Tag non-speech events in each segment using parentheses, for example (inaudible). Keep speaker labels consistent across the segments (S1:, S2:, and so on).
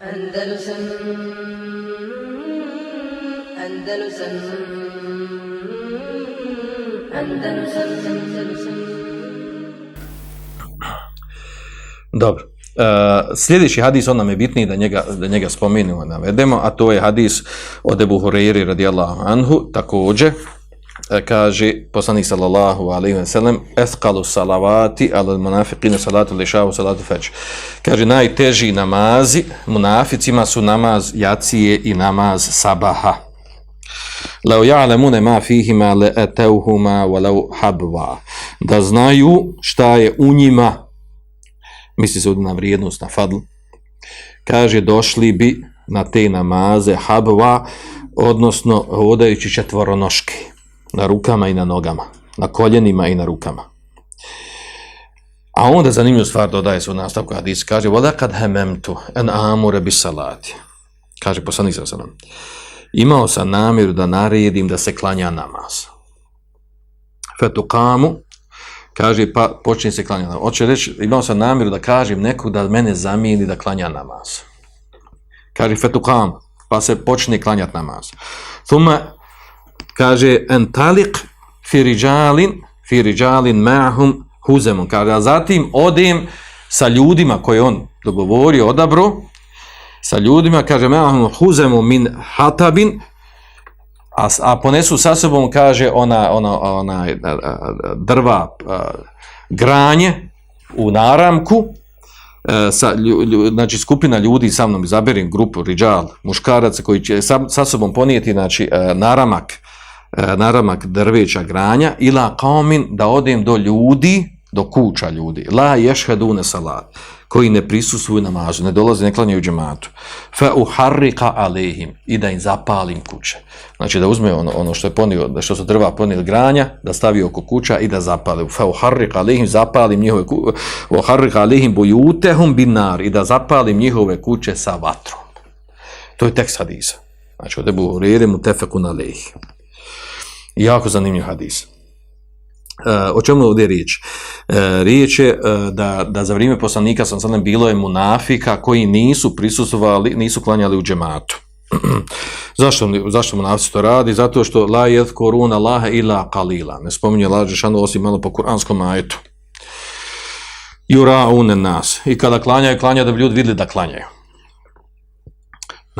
S1: Andalusam Andalusam Andalusam Andalusam
S2: Dobro. Uh, sljedeći hadis, on nam je bitniji da njega, da njega spomenemo, navedemo, a to je hadis od Ebu Hureyri radijallahu anhu, također, E, kaže poslanik sallallahu alejhi ve sellem esqalu salavati ala munafiqina salatu lisha salatu fajr kaže najteži namazi munaficima su namaz jacije i namaz sabaha. Law ya'lamuna ma fihima la atawhuma walau habwa da znaju šta je u njima. Misli se na vrijednost na fadl. Kaže došli bi na te namaze habwa odnosno hodajući četvoronoške na rukama i na nogama, na koljenima i na rukama. A onda zanimljivu stvar dodaje se u nastavku hadisa, kaže, voda kad hememtu en amure bi salati. Kaže, poslanik sa salam. imao sam namjeru da naredim da se klanja namaz. Fetu kaže, pa počne se klanja namaz. Hoće reći, imao sam namjeru da kažem nekog da mene zamijeni da klanja namaz. Kaže, fetu pa se počne klanjati namaz. Thuma, kaže entalik fi rijalin fi rijalin ma'hum huzemun. Kaže a zatim odem sa ljudima koje on dogovorio odabro sa ljudima kaže ma'hum huzemun min hatabin. A, a ponesu sa sobom kaže ona ona ona drva granje u naramku e, sa lju, znači skupina ljudi sa mnom izaberim grupu riđal muškaraca koji će sa, sa sobom ponijeti znači e, naramak. E, naramak drveća granja ila kaomin da odem do ljudi do kuća ljudi. La yashhaduna salat koji ne prisustvuju namazu ne dolaze ne klanjaju džematu. Fa uharriqa alehim i da im zapalim kuće. Znači da uzme ono, ono što je ponio da što su drva ponijeli granja da stavi oko kuća i da zapale. Fa uharriqa alehim zapalim njihove kuće uharriqa alehim buyutahum binar i da zapalim njihove kuće sa vatrom. To je tekst hadisa. Znači ode bu tefeku na lehim. Jako zanimljiv hadis. Uh, o čemu ovdje riječ? Uh, riječ je uh, da, da za vrijeme poslanika sam sad bilo je munafika koji nisu prisustovali, nisu klanjali u džematu. (clears throat) zašto, zašto munafici to radi? Zato što la jed koruna laha ila kalila. Ne spominje la žešanu osim malo po kuranskom ajetu. Jura unen nas. I kada klanjaju, klanjaju da bi ljudi vidjeli da klanjaju.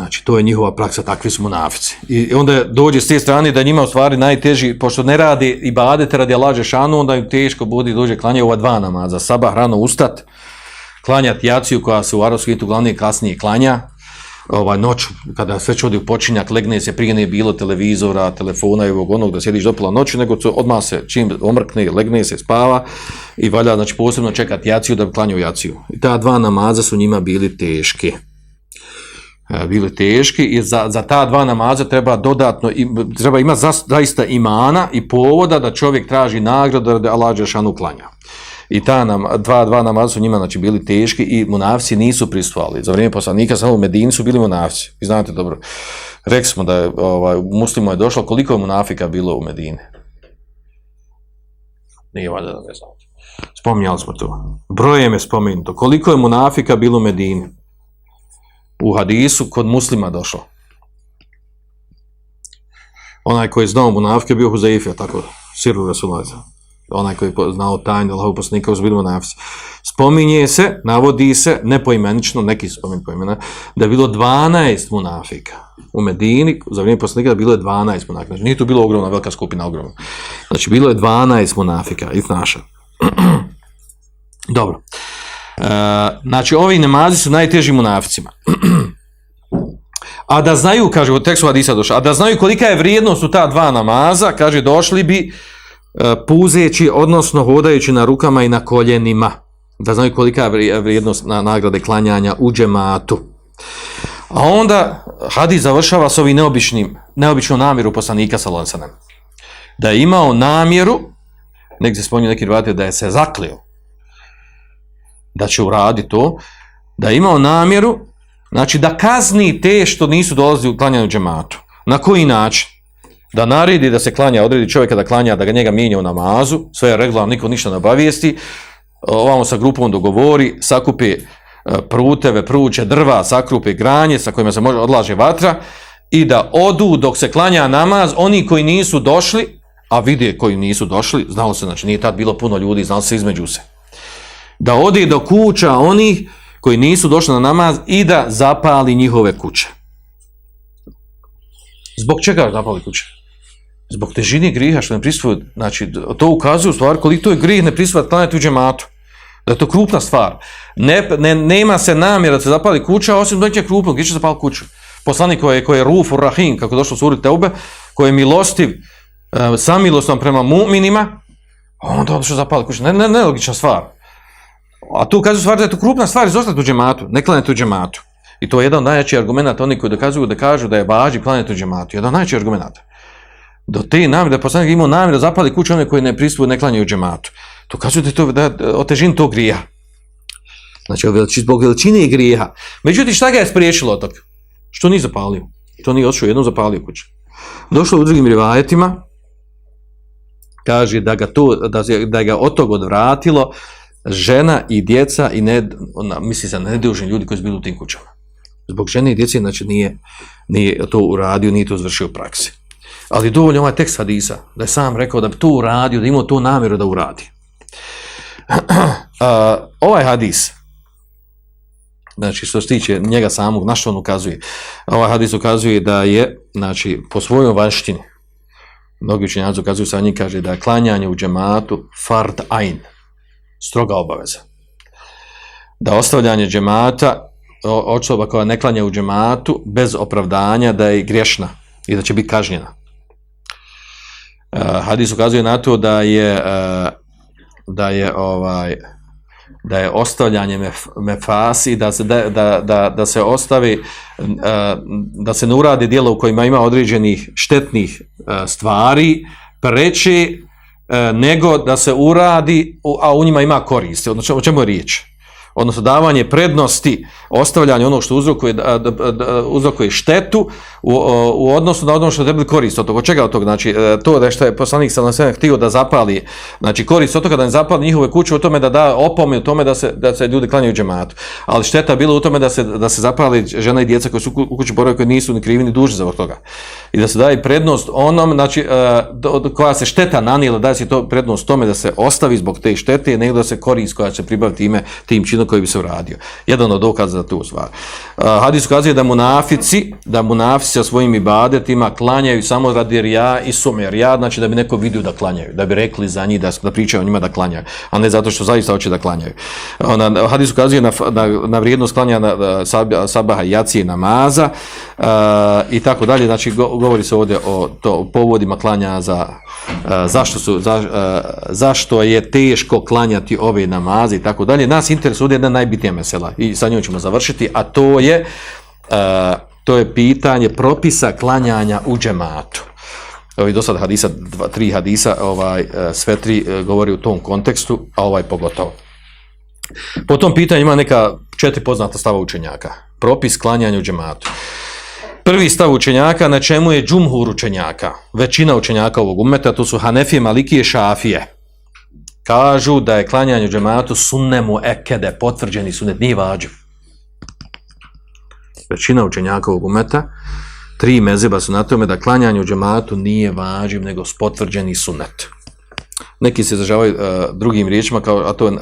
S2: Znači, to je njihova praksa, takvi su munafici. I onda dođe s te strane da njima u stvari najteži, pošto ne radi i badete radi laže šanu, onda im teško bude dođe klanja ova dva namaza. Sabah rano ustat, klanjati jaciju koja se u arabskom intu glavnije kasnije klanja, ovaj noć kada sve čudi u počinjak legne se prije ne bilo televizora, telefona i ovog onog da sjediš do pola noći, nego odmah se čim omrkne, legne se, spava i valja znači posebno čekati jaciju da bi klanjao jaciju. I ta dva namaza su njima bili teški. E, bile teške teški i za, za ta dva namaza treba dodatno treba ima zaista imana i povoda da čovjek traži nagradu da Allah Đelšanu klanja. I ta nam, dva, dva namaza su njima znači, bili teški i munafci nisu pristovali. Za vrijeme poslanika samo u Medini su bili munafci. Vi znate dobro. Rekli smo da je, ovaj, u je došlo koliko je munafika bilo u Medini. Nije valjda da ne znate. Spominjali smo to. Brojem je spomenuto. Koliko je munafika bilo u Medini? U hadisu kod muslima došlo. Onaj koji je znao munafike bio Huzeifija, tako, siru Rasulaza. Onaj koji je znao tajnu Allahu poslanika uz bilu. Spominje se, navodi se, ne poimenično, neki su spominje poimena, da je bilo 12 munafika u Medini, za vrijeme poslanika da bilo je 12 munafika. Znači, nije tu bilo ogromna, velika skupina, ogromna. Znači, bilo je 12 munafika, i naša. (clears throat) Dobro. E, znači, ovi namazi su najteži munaficima. (clears throat) a da znaju, kaže, od tekstu Hadisa došla, a da znaju kolika je vrijednost u ta dva namaza, kaže, došli bi e, puzeći, odnosno hodajući na rukama i na koljenima. Da znaju kolika je vrijednost na nagrade klanjanja u džematu. A onda Hadis završava s ovim neobičnim, neobičnom namjeru poslanika sa Lonsanem. Da je imao namjeru, negdje spominje neki rivati, da je se zaklio, da će uradi to, da je imao namjeru, znači da kazni te što nisu dolazili u klanjanju džematu. Na koji način? Da naredi da se klanja, odredi čovjeka da klanja, da ga njega mijenja u namazu, sve je regularno, niko ništa ne ovamo sa grupom dogovori, sakupi e, pruteve, pruće, drva, sakrupe, granje sa kojima se može odlaže vatra i da odu dok se klanja namaz, oni koji nisu došli, a vide koji nisu došli, znalo se, znači nije tad bilo puno ljudi, znalo se između se, da ode do kuća onih koji nisu došli na namaz i da zapali njihove kuće. Zbog čega zapali kuće? Zbog težine griha što ne prisvoju, znači to ukazuje u stvari koliko je grih ne prisvoju klanjati u džematu. Da je to krupna stvar. Ne, ne, nema se namjera da se zapali kuća, osim da je krupno, gdje će zapali kuću? Poslanik koji je, koji je Rufur Rahim, kako došlo u suri Teube, koji je milostiv, eh, samilostan prema mu'minima, onda odšao što zapali kuću. Ne, ne, ne, logična stvar. A tu ukazuje stvar da je to krupna stvar izostati u džematu, ne klanjati u džematu. I to je jedan od najjačih argumenta, oni koji dokazuju da kažu da je važi klanjati u džematu. Jedan od najjačih argumenta. Do te namjere, da poslanik imao namjere da zapali kuću one koji ne pristupuju, ne klanjaju u džematu. To kažu da je to, da otežin tog grija. Znači, zbog veličine i grija. Međutim, šta ga je spriječilo od toga? Što nije zapalio? Što nije odšao jednom zapalio kuću? Došlo u drugim rivajetima, kaže da ga, to, da, da ga od toga odvratilo žena i djeca i ne, ona, misli se na nedužni ljudi koji su bili u tim kućama. Zbog žene i djece, znači nije, nije to uradio, nije to izvršio u praksi. Ali dovoljno ovaj tekst hadisa, da je sam rekao da bi to uradio, da imao to namjeru da uradi. (clears throat) uh, ovaj hadis, znači što se tiče njega samog, na što on ukazuje? Ovaj hadis ukazuje da je, znači, po svojoj vanštini, mnogi učenjaci ukazuju sa njim, kaže da je klanjanje u džematu fard ain, stroga obaveza. Da ostavljanje džemata, osoba koja ne klanja u džematu, bez opravdanja da je griješna i da će biti kažnjena. Uh, hadis ukazuje na to da je uh, da je ovaj da je ostavljanje mef, mefasi da se da, da, da, da se ostavi e, da se ne uradi djelo u kojima ima određenih štetnih stvari preče nego da se uradi a u njima ima koriste, odnosno o čemu je riječ? Odnosno davanje prednosti, ostavljanje onog što uzrokuje, da, da, da, uzrokuje štetu u, u odnosu na ono što treba korist od toga. Od čega od toga? Znači, e, to da što je poslanik sa nasvijem htio da zapali, znači korist od toga da ne zapali njihove kuće u tome da da opome u tome da se, da se ljudi klanjaju džematu. Ali šteta bila u tome da se, da se zapali žena i djeca koji su u kući boravi koji nisu ni krivi ni duži za toga. I da se daje prednost onom, znači, e, koja se šteta nanijela, da se to prednost tome da se ostavi zbog te štete, nego da se korist koja će pribaviti ime tim činom koji bi se uradio. Jedan od dokaza za tu stvar. Hadis ukazuje da munafici, da munafici sa svojim ibadetima klanjaju samo radi rija i sume. Rija znači da bi neko vidio da klanjaju, da bi rekli za njih, da, da pričaju o njima da klanjaju, a ne zato što zaista hoće da klanjaju. Ona, hadis ukazuje na, na, na vrijednost klanja na, na sabaha i jacije namaza uh, i tako dalje. Znači, go, govori se ovdje o to, povodima klanja za, uh, zašto, su, za, uh, zašto je teško klanjati ove namaze i tako dalje. Nas interesuje jedna najbitnija mesela i sa njom ćemo završiti, a to je uh, to je pitanje propisa klanjanja u džematu. Ovi do sad hadisa, dva, tri hadisa, ovaj, e, sve tri e, govori u tom kontekstu, a ovaj pogotovo. Po tom pitanju ima neka četiri poznata stava učenjaka. Propis klanjanja u džematu. Prvi stav učenjaka, na čemu je džumhur učenjaka, većina učenjaka ovog umeta, to su Hanefije, Malikije, Šafije. Kažu da je klanjanje u džematu sunnemu ekede, potvrđeni sunnet, nije vađiv. Većina učenjakovog umeta, tri mezeba su na tome da klanjanje u džematu nije vađiv, nego potvrđeni sunnet neki se izražavaju uh, drugim riječima, kao, a to je uh,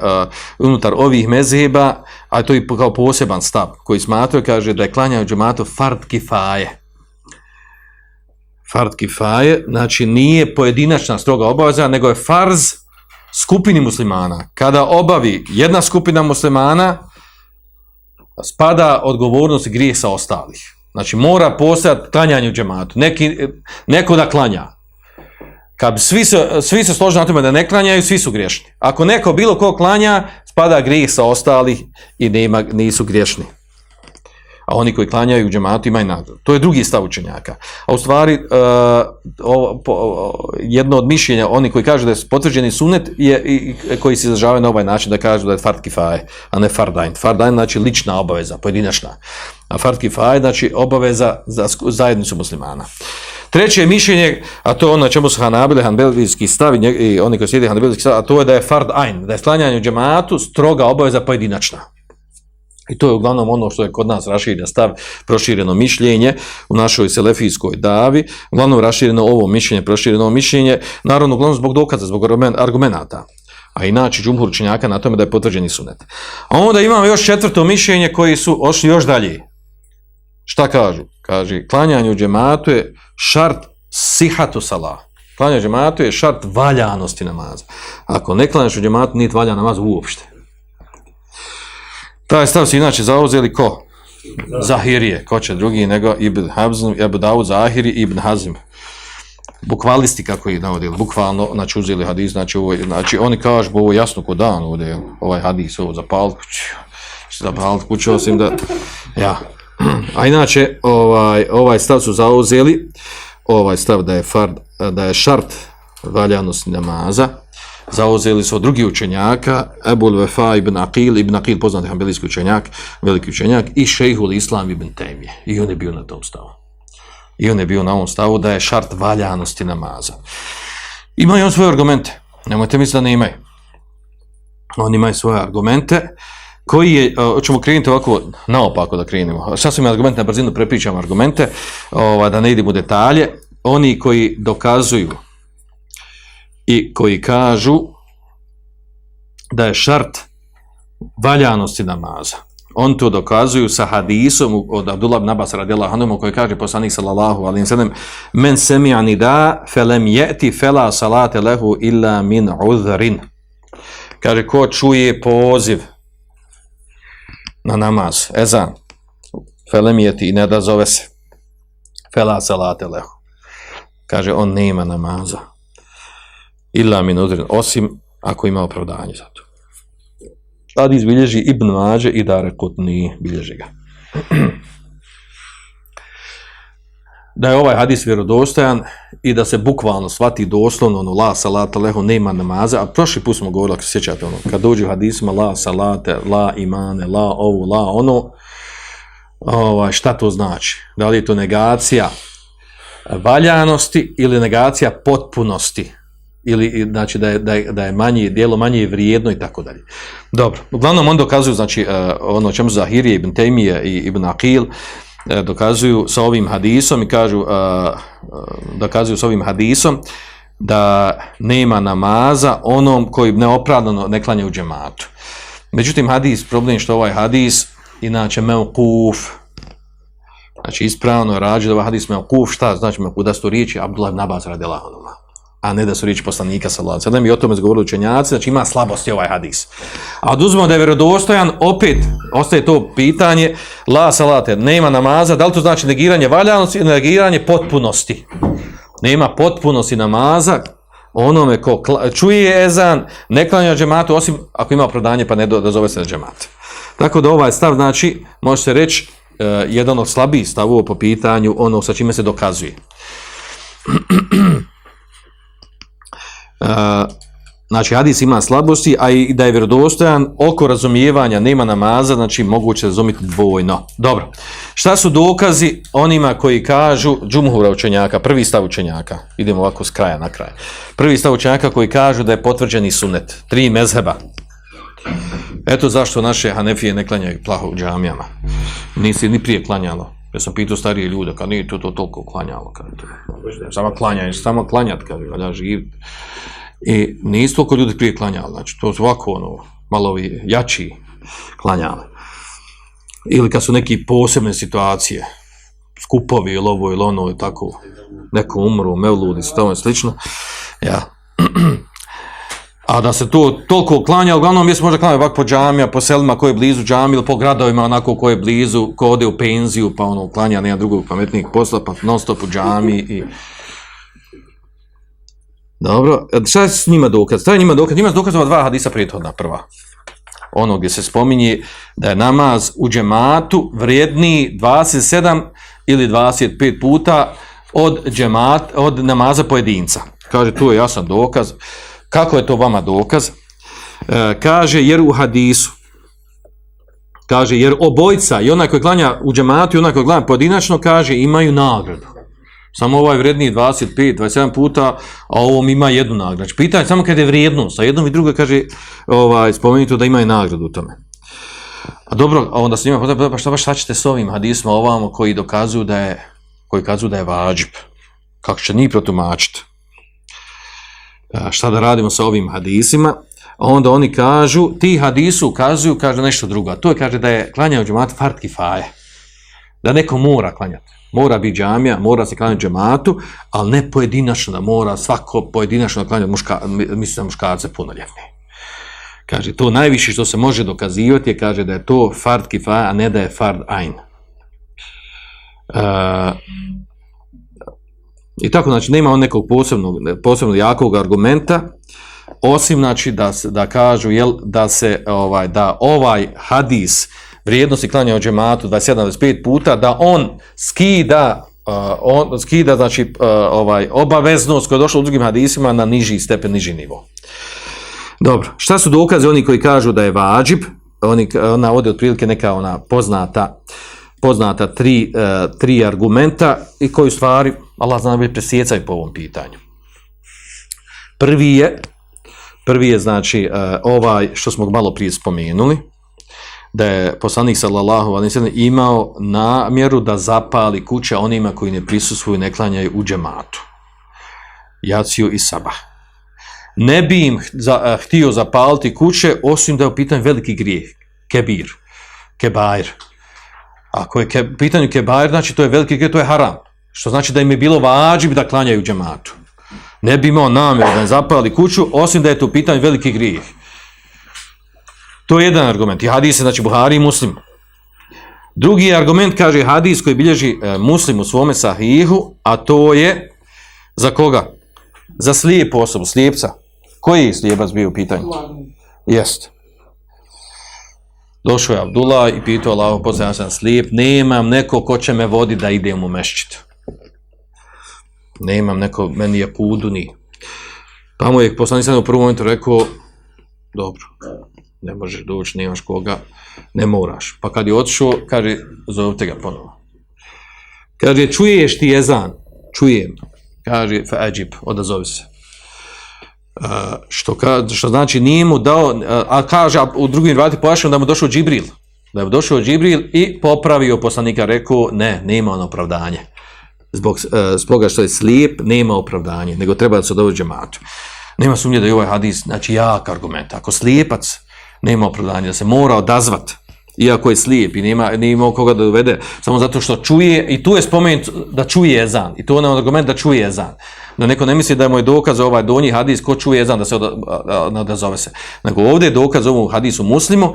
S2: unutar ovih mezheba, a to je kao poseban stav koji smatruje, kaže da je klanjanje džematu fard kifaje. Fard kifaje, znači nije pojedinačna stroga obaveza, nego je farz skupini muslimana. Kada obavi jedna skupina muslimana, spada odgovornost i grijeh sa ostalih. Znači mora postojati klanjanje u džematu. Neki, neko da klanja, kad svi se, svi se složi na tome da ne klanjaju, svi su griješni. Ako neko bilo ko klanja, spada grijeh sa ostalih i nema, nisu griješni. A oni koji klanjaju u džematu imaju nadzor. To je drugi stav učenjaka. A u stvari, uh, o, po, o, jedno od mišljenja, oni koji kažu da je potvrđeni sunet, je, i, koji se izražavaju na ovaj način da kažu da je fard kifaje, a ne fardajn. Fardajn znači lična obaveza, pojedinačna. A fard kifaje znači obaveza za zajednicu muslimana. Treće mišljenje, a to je ono čemu su Hanabili, Hanbelijski stav i oni koji slijede Hanbelijski stav, a to je da je fard ain, da je slanjanje u džematu stroga obaveza pojedinačna. I to je uglavnom ono što je kod nas rašireno stav, prošireno mišljenje u našoj selefijskoj davi, uglavnom rašireno ovo mišljenje, prošireno ovo mišljenje, naravno uglavnom zbog dokaza, zbog argumenta. A inače džumhur učenjaka na tome da je potvrđeni sunet. A onda imamo još četvrto mišljenje koji su ošli još dalje. Šta kažu? Kaže, klanjanje u džematu je šart sihatu salah. Klanjanje u džematu je šart valjanosti namaza. Ako ne klanjaš u džematu, nije valja namaz uopšte. Taj stav su inače zauzeli ko? Zahirije. Ko će drugi nego Ibn Hazm, Ibn Dawud Zahiri i Ibn Hazm. Bukvalisti kako ih navodili. Bukvalno, znači uzeli hadis, znači, ovo, znači oni kažu, ovo jasno ko dan ovdje, ovaj hadis, ovo za palkuću. Za palkuću, osim da, ja. A inače, ovaj, ovaj stav su zauzeli, ovaj stav da je fard, da je šart valjanosti namaza, zauzeli su drugi učenjaka, Ebul Vefa ibn Aqil, ibn Aqil poznati hambelijski učenjak, veliki učenjak, i šejhul Islam ibn Temije. I on je bio na tom stavu. I on je bio na ovom stavu da je šart valjanosti namaza. Imaju on svoje argumente. Nemojte misliti da ne imaju. On imaju svoje argumente koji je, ćemo krenuti ovako naopako da krenemo. Šta su mi argumente na brzinu, prepričam argumente, ova, da ne idemo u detalje. Oni koji dokazuju i koji kažu da je šart valjanosti namaza. On to dokazuju sa hadisom od Abdullah ibn Abbas radijallahu anhu koji kaže poslanik sallallahu alejhi ve sellem men sami'a nida falam yati fala salata lahu illa min uzrin. Kaže ko čuje poziv na namaz, ezan, falam yati ne da zove se fala salate lahu. Kaže on nema namaza illa min udrin, osim ako ima opravdanje za to. Tad izbilježi Ibn Mađe i Dare Kutni bilježi ga. da je ovaj hadis vjerodostojan i da se bukvalno svati doslovno ono la salata leho nema namaza, a prošli put smo govorili, ako se sjećate ono, kad dođu hadisima la salate, la imane, la ovu, la ono, ovaj, šta to znači? Da li je to negacija valjanosti ili negacija potpunosti? Ili znači da je, da je, da je manje dijelo manje vrijedno i tako dalje. Dobro, uglavnom on dokazuju znači uh, ono čemu Zahirije ibn Taymije i ibn Aqil uh, dokazuju sa ovim hadisom i kažu uh, dokazuju sa ovim hadisom da nema namaza onom koji neopravdano ne klanja u džematu. Međutim hadis problem što ovaj hadis inače meukuf znači ispravno rađe da ovaj hadis meukuf šta znači meukuf da sto riječi Abdullah ibn Abbas radijallahu a ne da su riječi poslanika sallallahu alejhi ve sellem i o tome govorili učenjaci znači ima slabosti ovaj hadis. A oduzmemo da je vjerodostojan opet ostaje to pitanje la salate nema namaza da li to znači negiranje valjanosti ili negiranje potpunosti? Nema potpunosti namaza onome ko čuje ezan ne klanja džematu osim ako ima opravdanje pa ne do, da zove se na džemat. Tako da ovaj stav znači može se reći e, jedan od slabijih stavova po pitanju ono sa čime se dokazuje. (clears throat) znači hadis ima slabosti, a i da je vjerodostojan oko razumijevanja nema namaza, znači moguće razumjeti dvojno. Dobro, šta su dokazi onima koji kažu, džumhura učenjaka, prvi stav učenjaka, idemo ovako s kraja na kraj, prvi stav učenjaka koji kažu da je potvrđeni sunet, tri mezheba. Eto zašto naše hanefije ne klanjaju plaho u džamijama. Nisi ni prije klanjalo. Ja sam pitao starije ljude, kad nije to, to toliko klanjalo. Kad to, samo klanjanje, samo klanjat, kad valja živ. I nisu toliko ljudi prije klanjali, znači to su ovako ono, malo vi, jači klanjali. Ili kad su neki posebne situacije, skupovi ili ovo ili ono, tako, neko umru, mevludi, stavno slično, ja. (clears throat) A da se to toliko klanja, uglavnom mjesto možda klanja ovako po džamija, po selima koje je blizu džami ili po gradovima onako koje je blizu, ko ode u penziju, pa ono klanja nema drugog pametnijeg posla, pa non stop u džami i... Dobro, e, šta je s njima dokaz? Šta je njima dokaz? Njima dokaz ova dva hadisa prethodna prva. Ono gdje se spominje da je namaz u džematu vrijedniji 27 ili 25 puta od, džemat, od namaza pojedinca. Kaže, tu je jasan dokaz. Kako je to vama dokaz? E, kaže, jer u hadisu, kaže, jer obojca i onaj koji klanja u džematu i onaj koji klanja pojedinačno, kaže, imaju nagradu. Samo ovaj vredniji 25, 27 puta, a ovom ima jednu nagradu. Znači, pitanje samo kada je vrijednost, a jednom i drugom kaže, ovaj, spomenuto da imaju nagradu u tome. A dobro, a onda se njima postavlja, pa šta baš šta ćete s ovim hadisma ovamo koji dokazuju da je, koji kazuju da je vađib? Kako će njih protumačiti? A, šta da radimo sa ovim hadisima? Onda oni kažu, ti hadisu ukazuju, kaže nešto drugo. A to je, kaže, da je klanjao džemat fart kifaje. Da neko mora klanjati. Mora biti džamija, mora se klanjati džematu, ali ne pojedinačno da mora svako pojedinačno klanjati muška, mislim na muškarce punoljetne. Kaže, to najviše što se može dokazivati je, kaže, da je to fard kifaje, a ne da je fard ajn. Uh, e, I tako, znači, nema on nekog posebnog, posebnog jakog argumenta, osim, znači, da, da kažu, jel, da se, ovaj, da ovaj hadis vrijednosti klanja o džematu 27-25 puta, da on skida Uh, on skida znači uh, ovaj obaveznost koja je došla u drugim hadisima na niži stepen, niži nivo. Dobro, šta su dokaze oni koji kažu da je vađib? Oni, ona ovdje otprilike neka ona poznata, poznata tri, uh, tri argumenta i koji stvari, Allah zna bi presjecaj po ovom pitanju. Prvi je, prvi je znači e, ovaj što smo malo prije spomenuli, da je poslanik sallallahu alejhi ve sellem imao namjeru da zapali kuće onima koji ne prisustvuju ne klanjaju u džematu. Jaciju i Sabah ne bi im za, e, htio zapaliti kuće, osim da je u pitanju veliki grijeh, kebir, kebair. Ako je ke, pitanju kebair, znači to je veliki grijeh, to je haram. Što znači da im je bilo vađib da klanjaju džematu. Ne bi imao namjer da zapali kuću, osim da je to u pitanju veliki grijeh. To je jedan argument. I hadis je, znači, Buhari i Muslim. Drugi argument, kaže hadis koji bilježi e, Muslim u svome sahihu, a to je za koga? Za slijepu osobu, slijepca. Koji je slijepac bio u pitanju? Jest. Došao je Abdullah i pitao Allah, posljedno sam slijep, nemam neko ko će me vodi da idem u mešćit. Nemam neko, meni je pudu ni. Pa mu je poslani sada u prvom momentu rekao, dobro, ne možeš doći, nemaš koga, ne moraš. Pa kad je otišao, kaže, zovite ga ponovo. Kaže, čuješ ti jezan? Čujem. Kaže, fa ađib, odazovi se e, što, ka, što znači nije mu dao, e, a kaže, a u drugim rivati pojašnjamo da mu došao Džibril, da je došao Džibril i popravio poslanika, rekao, ne, nema on opravdanje. Zbog, e, zbog što je slijep, nema opravdanje, nego treba da se dođe matu. Nema sumnje da je ovaj hadis, znači jak argument. Ako slijepac nema opravdanje, da se mora odazvat, iako je slijep i nema, nema koga da dovede, samo zato što čuje, i tu je spomenut da čuje ezan, i to je argument da čuje ezan da neko ne misli da mu je dokaz ovaj donji hadis ko čuje ezan da se odazove se. Nego ovdje je dokaz ovom hadisu muslimu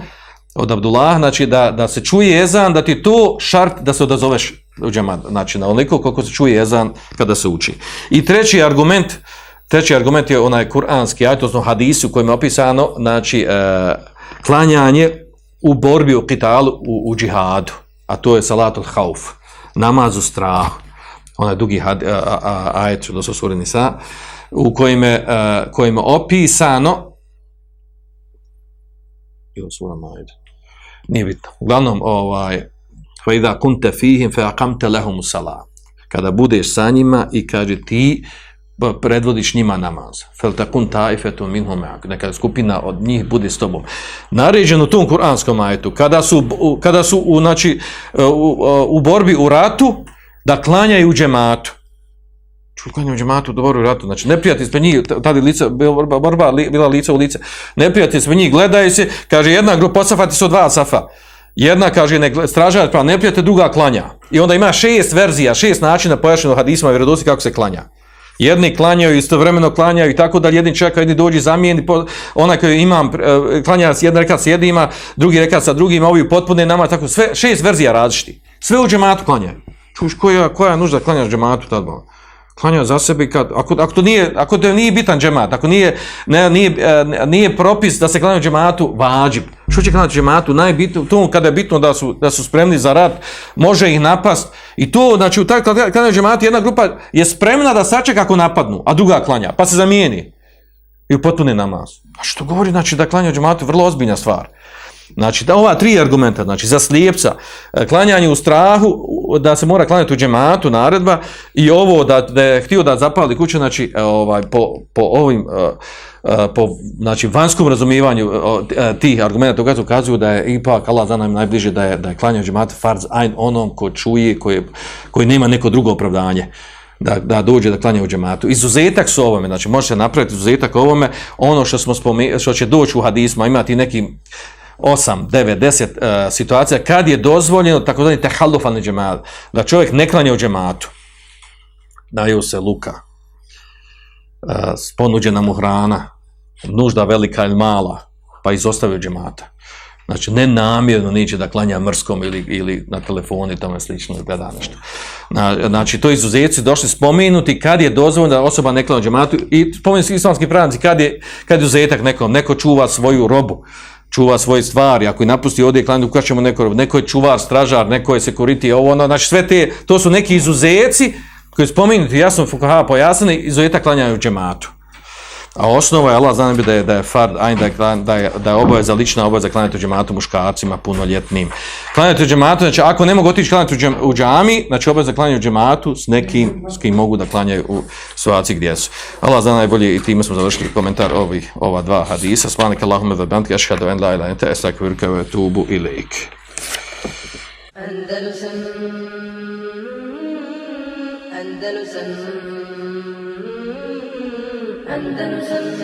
S2: od Abdullah, znači da, da se čuje ezan, da ti to šart da se odazoveš u džemat, znači na onoliko koliko se čuje ezan kada se uči. I treći argument, treći argument je onaj kuranski ajet, odnosno hadisu kojim je opisano, znači e, klanjanje u borbi u kitalu u, u džihadu, a to je salatul hauf, namaz u strahu onaj dugi had, e, a, a, ajet do sure Nisa, u kojim je, a, e, kojem je opisano ili sura Majde, nije bitno. Uglavnom, ovaj, فَإِذَا كُنْتَ فِيهِمْ فَأَقَمْتَ lahum السَّلَامُ Kada budeš sa njima i kaže ti pa predvodiš njima namaz. Fel فَلْتَكُنْ تَعِفَتُ minhum مَعَكُ Neka skupina od njih bude s tobom. Naređeno tom kuranskom ajetu, kada su, kada su u, znači, e, u, e, u borbi u ratu, da klanjaju džematu. Čukanje u džematu, dobro u ratu. Znači, neprijatelj sve njih, tada je lica, borba, borba li, bila lica u lice. Neprijatelj sve njih, gledaju se, kaže jedna grupa safati su dva safa. Jedna, kaže, ne, stražar pa ne neprijatelj, druga klanja. I onda ima šest verzija, šest načina pojašnjeno hadisma i vjerodosti kako se klanja. Jedni klanjaju, istovremeno klanjaju i tako da jedni čeka, jedni dođi zamijeni, onaj koji imam, e, klanja klanja jedan rekat s jednima, drugi rekat sa drugima, ovi potpune nama, tako sve, šest verzija različiti. Sve u džematu klanjaju. Čuš, koja, koja je nužda klanjaš džematu tad malo? Klanja za sebe kad, ako, ako, to nije, ako to nije bitan džemat, ako nije, ne, nije, e, nije propis da se klanja džematu, vađib. Što će klanjati džematu? Najbitno, to kada je bitno da su, da su spremni za rat, može ih napast. I to, znači, u taj klanjaju džematu, jedna grupa je spremna da sačeka kako napadnu, a druga klanja, pa se zamijeni. I u potpuni namaz. A što govori, znači, da klanja džematu, vrlo ozbiljna stvar. Znači, da ova tri argumenta, znači za slijepca, e, klanjanje u strahu, da se mora klanjati u džematu, naredba, i ovo da, da je htio da zapali kuću, znači, e, ovaj, po, po ovim, e, po znači, vanskom razumijevanju tih argumenta toga ukazuju da je ipak Allah za nam najbliže da je, da je klanjanje u džematu farz ajn onom ko čuje, koji, koji nema neko drugo opravdanje da, da dođe da klanja u džematu. Izuzetak su ovome, znači može se napraviti izuzetak ovome, ono što smo spome, što će doći u hadisma, imati neki 8, 9, 10 uh, situacija kad je dozvoljeno takozvani tehallufan džemat, da čovjek ne klanja u džematu. Daju se luka, uh, ponuđena mu hrana, nužda velika ili mala, pa izostavio džemata. Znači, ne namjerno niće da klanja mrskom ili, ili na telefonu i tome slično, ili gleda nešto. Na, znači, to izuzeci došli spomenuti kad je dozvoljeno da osoba ne klanja džematu i spomenuti islamski pravnici kad je, kad je uzetak nekom, neko čuva svoju robu, čuva svoje stvari, ako i napusti ovdje klanju, kada ćemo neko, neko je čuvar, stražar, neko je sekuriti, ovo ono, znači sve te, to su neki izuzeci koji spomenuti, jasno Fukaha pojasnili, izuzeta klanjaju u džematu. A osnova je Allah zna da je da je fard ajn da je klan- da je da je obaveza lična obaveza klanjati u džematu muškarcima punoljetnim. Klanjati u džematu, znači ako ne mogu otići klanjati u, džem, u džami, znači obaveza klanjaju u džematu s nekim s kim mogu da klanjaju u situaciji gdje su. Allah zna najbolje i time smo završili komentar ovih ova dva hadisa. Subhanak Allahumma wa bihamdika ashhadu an la ilaha illa anta astaghfiruka wa atubu ilaik.
S1: Andalusam Andalusam Andalusam